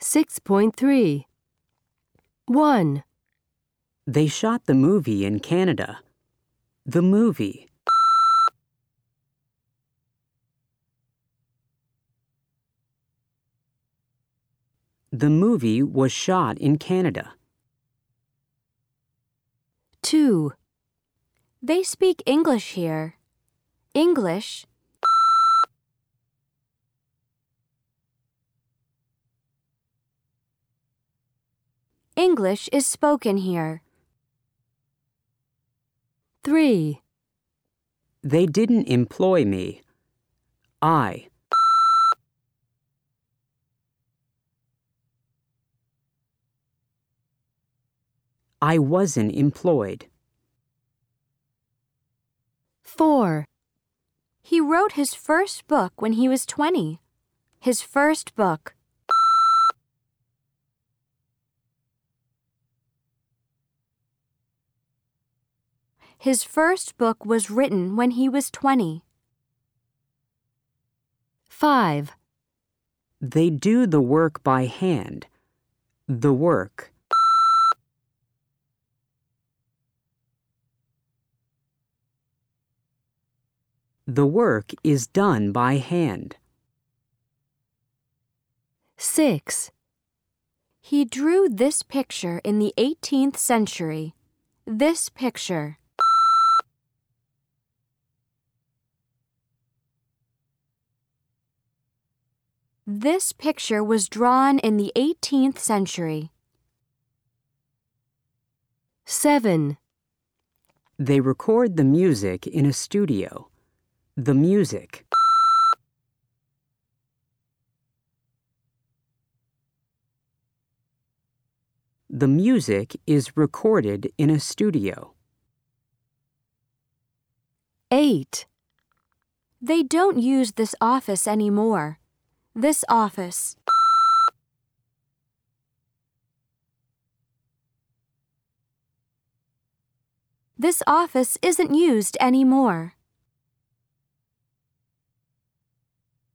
6.3 1. They shot the movie in Canada. The movie. The movie was shot in Canada. 2. They speak English here. English. English is spoken here. 3. They didn't employ me. I. I wasn't employed. 4. He wrote his first book when he was 20. His first book. His first book was written when he was 20. 5. They do the work by hand. The work. The work is done by hand. 6. He drew this picture in the 18th century. This picture. This picture was drawn in the 18th century. 7. They record the music in a studio. The music. The music is recorded in a studio. 8. They don't use this office anymore. This office. This office isn't used anymore.